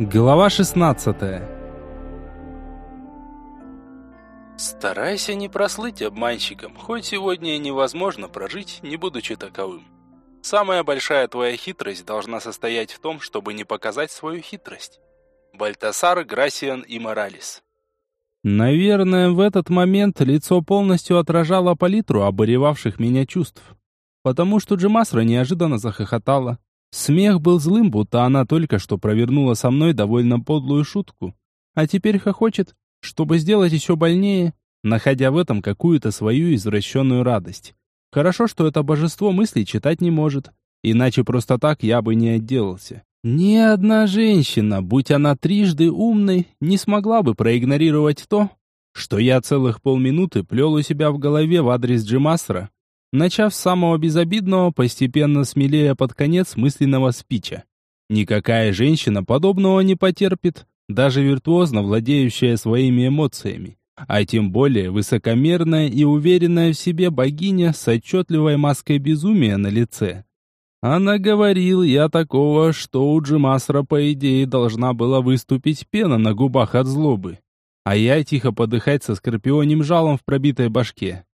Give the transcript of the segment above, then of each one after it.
Глава 16 Старайся не прослыть обманщиком, хоть сегодня и невозможно прожить, не будучи таковым. Самая большая твоя хитрость должна состоять в том, чтобы не показать свою хитрость. Бальтасар, Грасиан и Моралес. Наверное, в этот момент лицо полностью отражало палитру обуревавших меня чувств. Потому что Джемасра неожиданно захохотала. Смех был злым, будто она только что провернула со мной довольно подлую шутку. А теперь хохочет, чтобы сделать еще больнее, находя в этом какую-то свою извращенную радость. Хорошо, что это божество мыслей читать не может, иначе просто так я бы не отделался. Ни одна женщина, будь она трижды умной, не смогла бы проигнорировать то, что я целых полминуты плел у себя в голове в адрес Джимасра, начав с самого безобидного, постепенно смелее под конец мысленного спича. Никакая женщина подобного не потерпит, даже виртуозно владеющая своими эмоциями, а тем более высокомерная и уверенная в себе богиня с отчетливой маской безумия на лице. Она говорил я такого, что у Джимасра, по идее, должна была выступить пена на губах от злобы, а я тихо подыхать со скорпионим жалом в пробитой башке.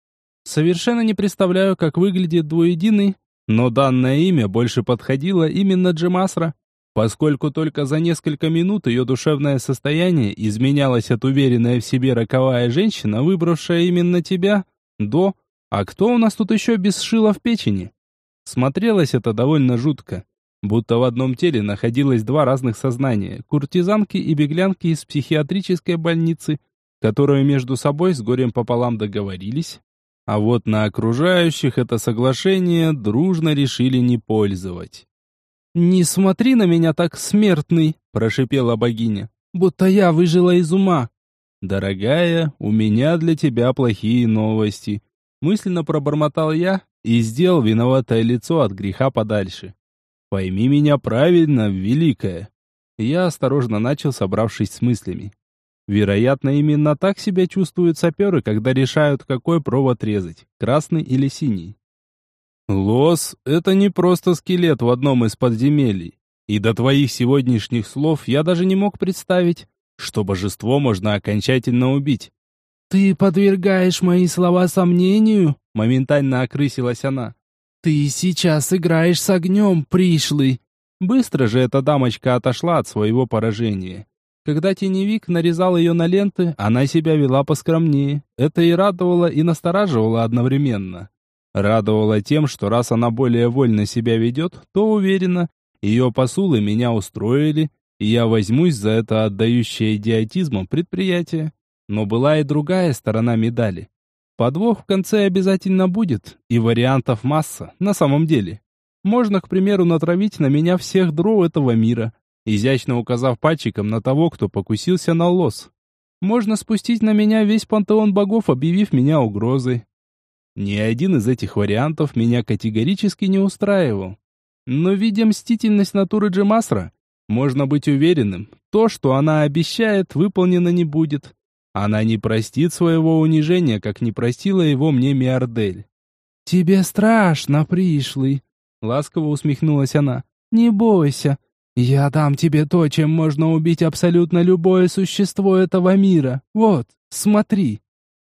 Совершенно не представляю, как выглядит двуединый, но данное имя больше подходило именно Джемасра, поскольку только за несколько минут ее душевное состояние изменялось от уверенная в себе роковая женщина, выбравшая именно тебя, до «А кто у нас тут еще без шила в печени?» Смотрелось это довольно жутко, будто в одном теле находилось два разных сознания, куртизанки и беглянки из психиатрической больницы, которые между собой с горем пополам договорились, а вот на окружающих это соглашение дружно решили не пользовать. «Не смотри на меня так, смертный!» – прошипела богиня. «Будто я выжила из ума!» «Дорогая, у меня для тебя плохие новости!» Мысленно пробормотал я и сделал виноватое лицо от греха подальше. «Пойми меня правильно, великая!» Я осторожно начал, собравшись с мыслями. Вероятно, именно так себя чувствуют саперы, когда решают, какой провод резать, красный или синий. Лос — это не просто скелет в одном из подземелий. И до твоих сегодняшних слов я даже не мог представить, что божество можно окончательно убить. «Ты подвергаешь мои слова сомнению?» — моментально окрысилась она. «Ты сейчас играешь с огнем, пришлый!» Быстро же эта дамочка отошла от своего поражения. Когда теневик нарезал ее на ленты, она себя вела поскромнее. Это и радовало, и настораживало одновременно. Радовало тем, что раз она более вольно себя ведет, то уверена, ее посулы меня устроили, и я возьмусь за это отдающее идиотизмом предприятие. Но была и другая сторона медали. Подвох в конце обязательно будет, и вариантов масса, на самом деле. Можно, к примеру, натравить на меня всех дров этого мира, изящно указав пальчиком на того, кто покусился на лос. Можно спустить на меня весь пантеон богов, объявив меня угрозой. Ни один из этих вариантов меня категорически не устраивал. Но видя мстительность натуры Джемасра, можно быть уверенным, то, что она обещает, выполнено не будет. Она не простит своего унижения, как не простила его мне Миардель. «Тебе страшно, пришлый», — ласково усмехнулась она. «Не бойся, «Я дам тебе то, чем можно убить абсолютно любое существо этого мира. Вот, смотри».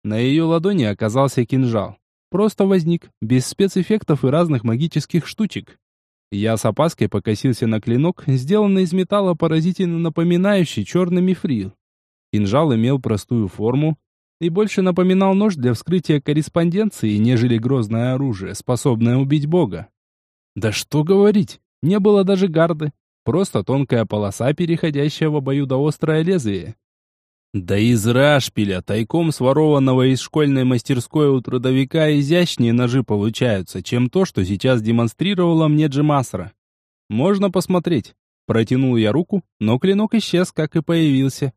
На ее ладони оказался кинжал. Просто возник, без спецэффектов и разных магических штучек. Я с опаской покосился на клинок, сделанный из металла, поразительно напоминающий черный мифрил. Кинжал имел простую форму и больше напоминал нож для вскрытия корреспонденции, нежели грозное оружие, способное убить бога. Да что говорить, не было даже гарды, Просто тонкая полоса, переходящая в обоюдоострое лезвие. Да из рашпиля, тайком сворованного из школьной мастерской у трудовика, изящнее ножи получаются, чем то, что сейчас демонстрировала мне Джимасра. Можно посмотреть. Протянул я руку, но клинок исчез, как и появился.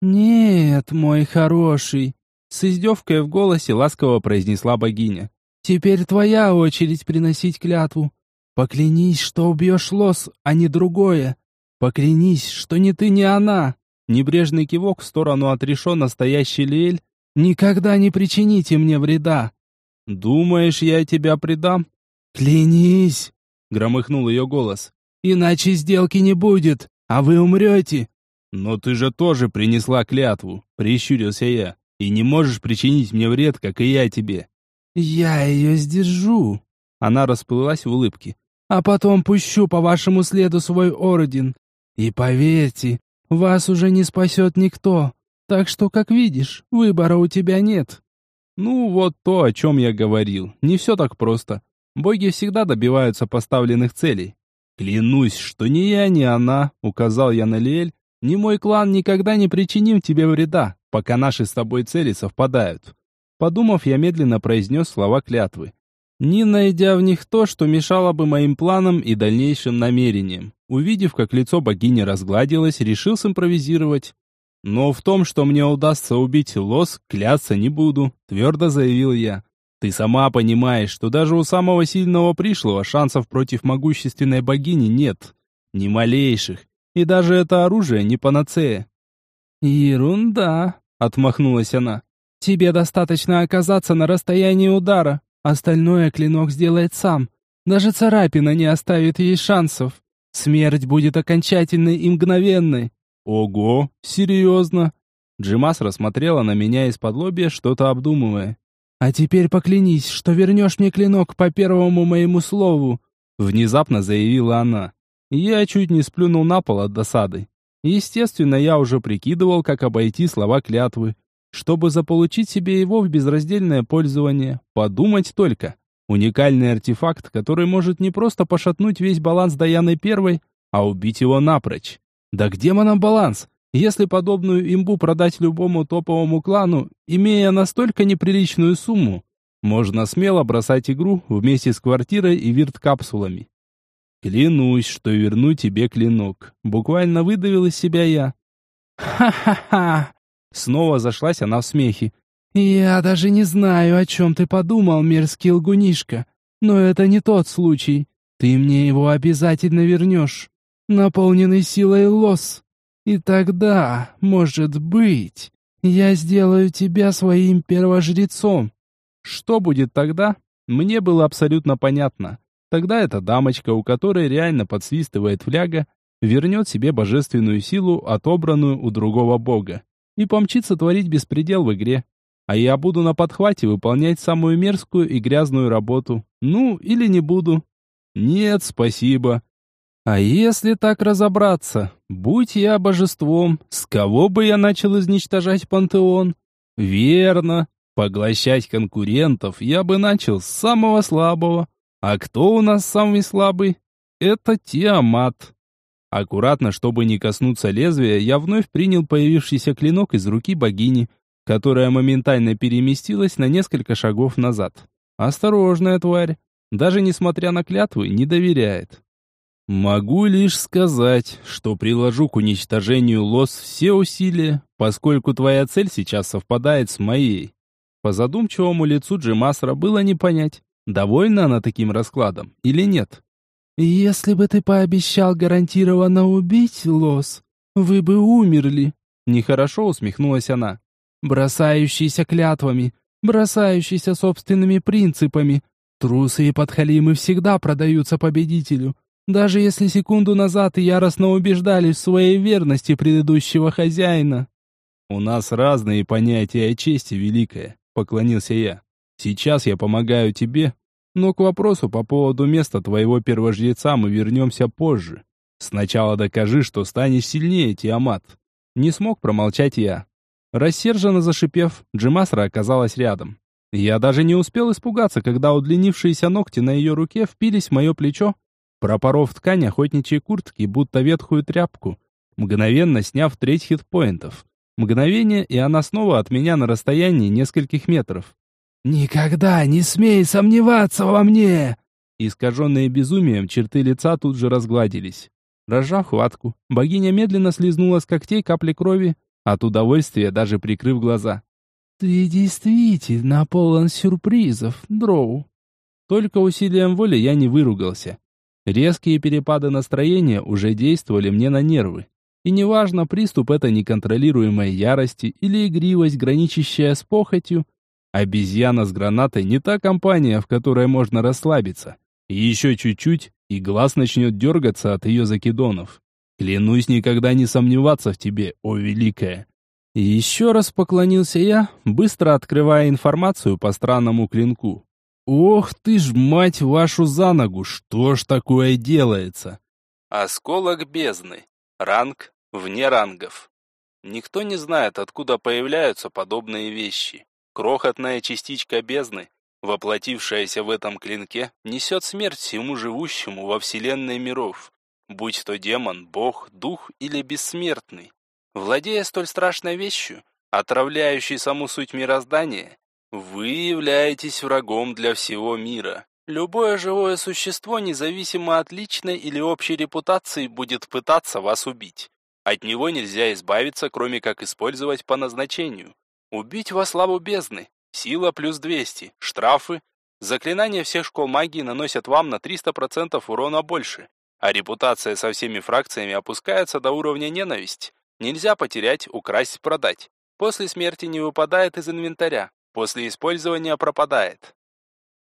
«Нет, мой хороший», — с издевкой в голосе ласково произнесла богиня. «Теперь твоя очередь приносить клятву. Поклянись, что убьешь лос, а не другое. Поклянись, что ни ты, ни она. Небрежный кивок в сторону отрешенно стоящий Лиэль. Никогда не причините мне вреда. Думаешь, я тебя предам? Клянись, громыхнул ее голос. Иначе сделки не будет, а вы умрете. «Но ты же тоже принесла клятву», — прищурился я. «И не можешь причинить мне вред, как и я тебе». «Я ее сдержу», — она расплылась в улыбке. «А потом пущу по вашему следу свой орден. И поверьте, вас уже не спасет никто. Так что, как видишь, выбора у тебя нет». Ну, вот то, о чем я говорил. Не все так просто. Боги всегда добиваются поставленных целей. Клянусь, что ни я, ни она, указал я на Лиэль, ни мой клан никогда не причиним тебе вреда, пока наши с тобой цели совпадают. Подумав, я медленно произнес слова клятвы, не найдя в них то, что мешало бы моим планам и дальнейшим намерениям. Увидев, как лицо богини разгладилось, решил симпровизировать. Но в том, что мне удастся убить лос, кляться не буду, твердо заявил я. Ты сама понимаешь, что даже у самого сильного пришлого шансов против могущественной богини нет. Ни малейших. И даже это оружие не панацея. «Ерунда», — отмахнулась она. «Тебе достаточно оказаться на расстоянии удара. Остальное клинок сделает сам. Даже царапина не оставит ей шансов. Смерть будет окончательной и мгновенной». «Ого, серьезно?» Джимас рассмотрела на меня из-под лобья, что-то обдумывая. «А теперь поклянись, что вернешь мне клинок по первому моему слову», — внезапно заявила она. Я чуть не сплюнул на пол от досады. Естественно, я уже прикидывал, как обойти слова клятвы, чтобы заполучить себе его в безраздельное пользование. Подумать только. Уникальный артефакт, который может не просто пошатнуть весь баланс Даяны Первой, а убить его напрочь. Да к демонам баланс, если подобную имбу продать любому топовому клану, имея настолько неприличную сумму, можно смело бросать игру вместе с квартирой и вирт-капсулами. Клянусь, что верну тебе клинок. Буквально выдавил из себя я. Ха-ха-ха! Снова зашлась она в смехе. Я даже не знаю, о чем ты подумал, мерзкий лгунишка. Но это не тот случай. Ты мне его обязательно вернешь. Наполненный силой лос. И тогда, может быть, я сделаю тебя своим первожрецом. Что будет тогда, мне было абсолютно понятно. Тогда эта дамочка, у которой реально подсвистывает фляга, вернет себе божественную силу, отобранную у другого бога, и помчится творить беспредел в игре. А я буду на подхвате выполнять самую мерзкую и грязную работу. Ну, или не буду. Нет, спасибо. А если так разобраться, будь я божеством, с кого бы я начал изничтожать пантеон? Верно, поглощать конкурентов я бы начал с самого слабого, а кто у нас самый слабый? Это Тиамат. Аккуратно, чтобы не коснуться лезвия, я вновь принял появившийся клинок из руки богини, которая моментально переместилась на несколько шагов назад. Осторожная тварь, даже несмотря на клятвы, не доверяет. Могу лишь сказать, что приложу к уничтожению лос все усилия, поскольку твоя цель сейчас совпадает с моей. По задумчивому лицу Джимасра было не понять, Довольна она таким раскладом или нет? «Если бы ты пообещал гарантированно убить Лос, вы бы умерли», — нехорошо усмехнулась она. «Бросающийся клятвами, бросающийся собственными принципами. Трусы и подхалимы всегда продаются победителю, даже если секунду назад яростно убеждались в своей верности предыдущего хозяина». «У нас разные понятия о чести, Великая», — поклонился я. Сейчас я помогаю тебе, но к вопросу по поводу места твоего первожреца мы вернемся позже. Сначала докажи, что станешь сильнее, Тиамат. Не смог промолчать я. Рассерженно зашипев, Джимасра оказалась рядом. Я даже не успел испугаться, когда удлинившиеся ногти на ее руке впились в мое плечо, пропоров ткань охотничьей куртки, будто ветхую тряпку, мгновенно сняв треть хитпоинтов. Мгновение, и она снова от меня на расстоянии нескольких метров. «Никогда не смей сомневаться во мне!» Искаженные безумием черты лица тут же разгладились. Разжав хватку, богиня медленно слезнула с когтей капли крови, от удовольствия даже прикрыв глаза. «Ты действительно полон сюрпризов, Дроу!» Только усилием воли я не выругался. Резкие перепады настроения уже действовали мне на нервы. И неважно, приступ это неконтролируемой ярости или игривость, граничащая с похотью, Обезьяна с гранатой не та компания, в которой можно расслабиться. еще чуть-чуть, и глаз начнет дергаться от ее закидонов. Клянусь никогда не сомневаться в тебе, о великая. еще раз поклонился я, быстро открывая информацию по странному клинку. Ох ты ж, мать вашу за ногу, что ж такое делается? Осколок бездны. Ранг вне рангов. Никто не знает, откуда появляются подобные вещи. Крохотная частичка бездны, воплотившаяся в этом клинке, несет смерть всему живущему во вселенной миров, будь то демон, бог, дух или бессмертный. Владея столь страшной вещью, отравляющей саму суть мироздания, вы являетесь врагом для всего мира. Любое живое существо, независимо от личной или общей репутации, будет пытаться вас убить. От него нельзя избавиться, кроме как использовать по назначению. Убить во славу бездны. Сила плюс 200. Штрафы. Заклинания всех школ магии наносят вам на 300% урона больше. А репутация со всеми фракциями опускается до уровня ненависть. Нельзя потерять, украсть, продать. После смерти не выпадает из инвентаря. После использования пропадает.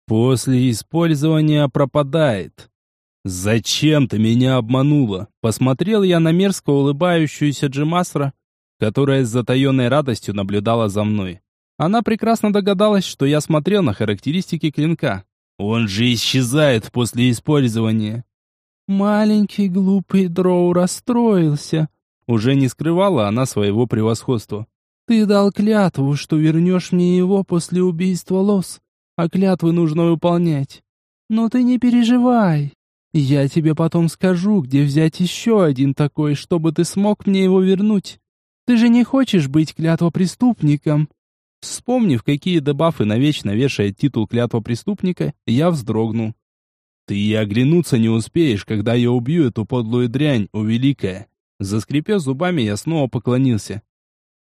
После использования пропадает. «Зачем ты меня обманула?» Посмотрел я на мерзко улыбающуюся Джимасра, которая с затаенной радостью наблюдала за мной. Она прекрасно догадалась, что я смотрел на характеристики клинка. Он же исчезает после использования. Маленький глупый дроу расстроился. Уже не скрывала она своего превосходства. Ты дал клятву, что вернешь мне его после убийства Лос, а клятвы нужно выполнять. Но ты не переживай, я тебе потом скажу, где взять еще один такой, чтобы ты смог мне его вернуть. Ты же не хочешь быть клятвопреступником?» Вспомнив, какие дебафы навечно вешает титул клятвопреступника, я вздрогнул. «Ты и оглянуться не успеешь, когда я убью эту подлую дрянь, о великая!» Заскрипев зубами, я снова поклонился.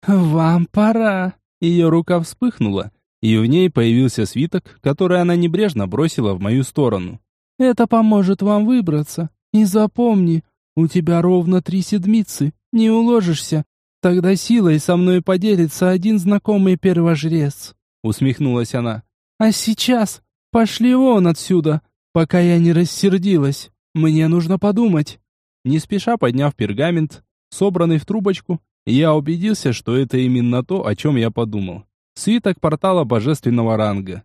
«Вам пора!» Ее рука вспыхнула, и в ней появился свиток, который она небрежно бросила в мою сторону. Это поможет вам выбраться. И запомни, у тебя ровно три седмицы. Не уложишься. Тогда силой со мной поделится один знакомый первожрец. Усмехнулась она. А сейчас пошли вон отсюда, пока я не рассердилась. Мне нужно подумать. Не спеша подняв пергамент, собранный в трубочку, я убедился, что это именно то, о чем я подумал. Свиток портала божественного ранга.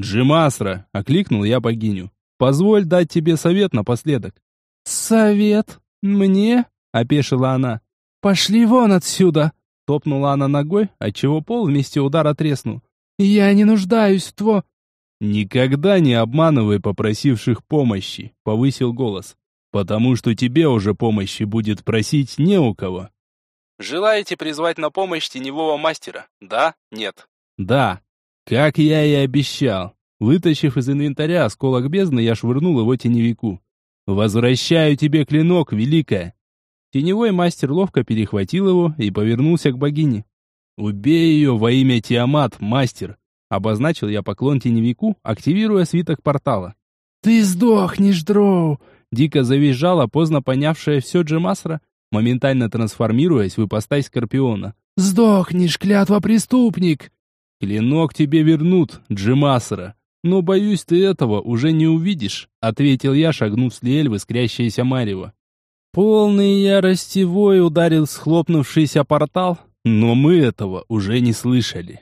«Джимасра!» — окликнул я богиню. Позволь дать тебе совет напоследок». «Совет? Мне?» — опешила она. «Пошли вон отсюда!» — топнула она ногой, отчего пол вместе удара треснул. «Я не нуждаюсь в тво...» «Никогда не обманывай попросивших помощи», — повысил голос. «Потому что тебе уже помощи будет просить не у кого». «Желаете призвать на помощь теневого мастера? Да? Нет?» «Да. Как я и обещал. Вытащив из инвентаря осколок бездны, я швырнул его теневику. «Возвращаю тебе клинок, великая!» Теневой мастер ловко перехватил его и повернулся к богине. «Убей ее во имя Тиамат, мастер!» Обозначил я поклон теневику, активируя свиток портала. «Ты сдохнешь, Дроу!» Дико завизжала, поздно понявшая все Джемасра, моментально трансформируясь в ипостась Скорпиона. «Сдохнешь, клятва преступник!» «Клинок тебе вернут, Джемасра!» «Но, боюсь, ты этого уже не увидишь», — ответил я, шагнув с Лиэль в искрящееся марево. Полный ярости вой ударил схлопнувшийся портал, но мы этого уже не слышали.